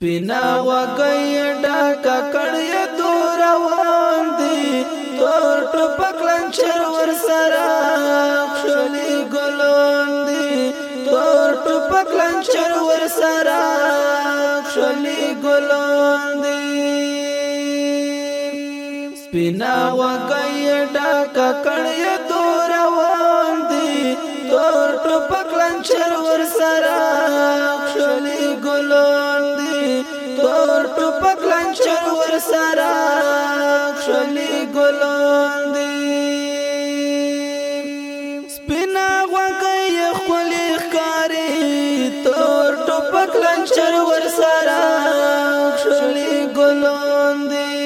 سپینا وګي ډاکا کړی دور روان دی تور ټوپک لنچر ور سره خولي ګلون دی تور ټوپک لنچر ور سره خولي ګلون دی سپینا وګي ډاکا کړی دور روان دی تور ټوپک لنچر ور سره کلی ګلان دی سپینا غوګي خپلې ښکاری تور ټوپک لنچر ور سارا کلی ګلان دی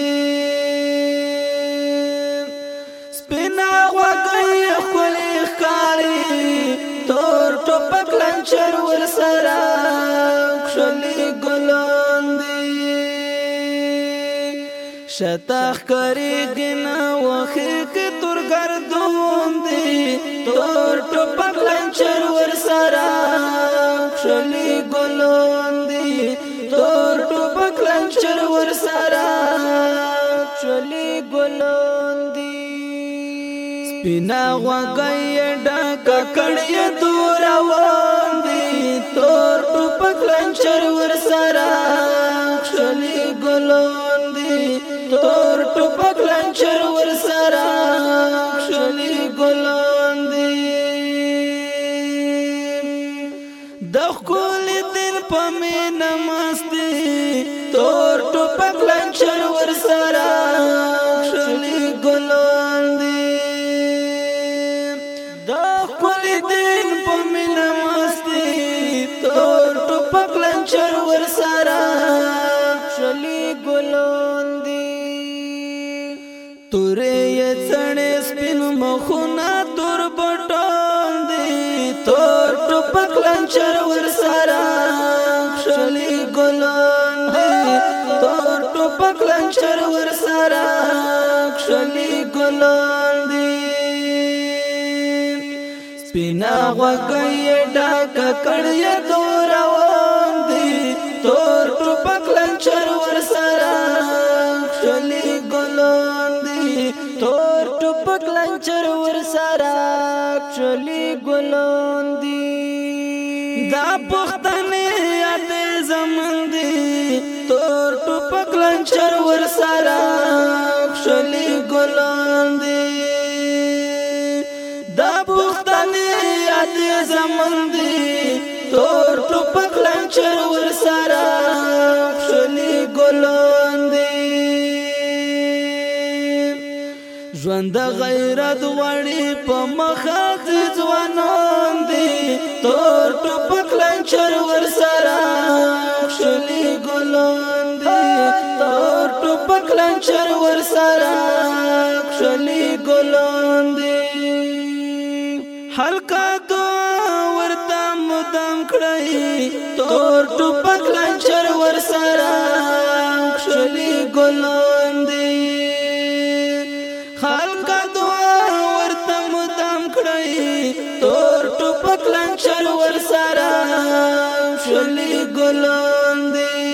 سپینا غوګي خپلې ښکاری تور ټوپک لنچر ور سارا شتاخ کری گنا وخی که تور گردون دی تور ٹوپک لنچر ور سارا شلی گلون دی تور ٹوپک لنچر ور سارا شلی گلون دی سپینا وگئی ڈاکا کڑی دور آوان دی تور ٹوپک لنچر ور سارا شلی گلون تور ټوپک لنچر ور سره شلي ګلان دی د خپل دین په مینه مست تور ټوپک لنچر ور ګڼې سپین مخونه تور بټون دی تور ټوپک لنچر ور سره خلی ګلان دی تور ټوپک لنچر ور سره خلی ګلان دی سپینا وګي ډاک کړې تور روان دی تور ټوپک لنچر ور سره خلی ګلان دی تور چغلی ګلان دی دا پښتنه یاد زمون دی تور ټوپک لنچر ور سارا چغلی ګلان دی دا پښتنه یاد زمون دی تور ټوپک لنچر ور سارا چغلی ګلان ژوند غیرت وړي په مخه ځوانان دي تور ټوپک لنچر ور سره خلي ګلان دي تور ټوپک لنچر ور سره خلي ګلان دي حلقه دعا ورته مدام کړی تور ټوپک لنچر ور سره خلي ګلان شي تور ټوپک لنګشر ور سره شلي ګلاندې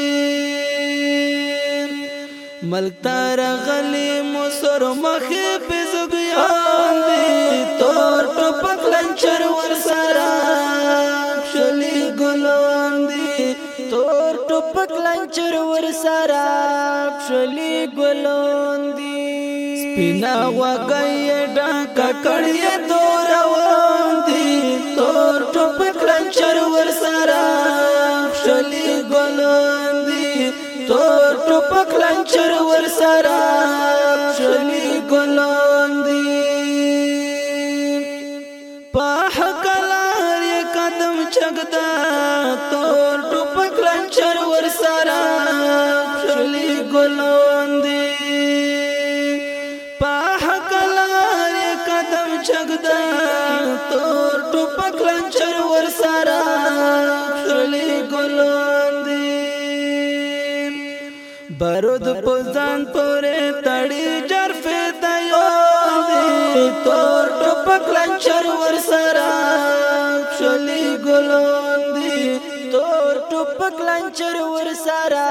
ملک تار غلي مسر مخ په زګیان دي تور ټوپک لنګشر ور سره شلي ګلاندې تور ټوپک لنګشر ور سره شلي ګلاندې سپینا وګي ډا ککړې ټوپک لنچر ور سره شلی ګلاندې په حق لار قدم چغدا تور ټوپک لنچر ور سره شلی ګلاندې په حق لار قدم چغدا برود پزان پورې تړي جرف دایو تور ټوپک لنچر ور سره شلی ګلوندې تور ټوپک لنچر ور سره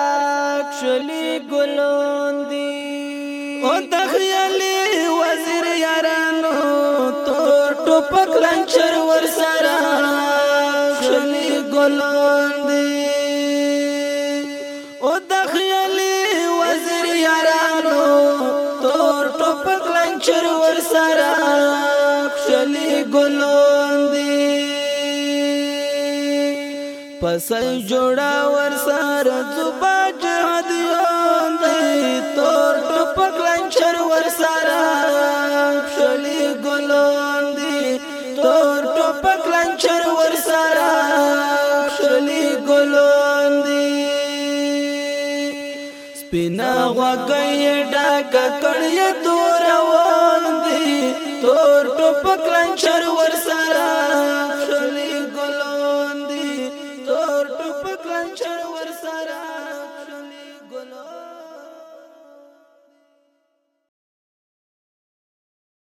شلی ګلوندې او تخیلی وزیر یارانو تور ټوپک لنچر ور سره خلی ګلون دی پس جوړا ور سره زوبا جهاد یون دی تور ټپک لنچر ور سره خلی ګلون دی تور ټپک لنچر ور سره خلی ګلون دی سپینا وګی ډاک کړی دوه تور ټوپک لنچر ور سره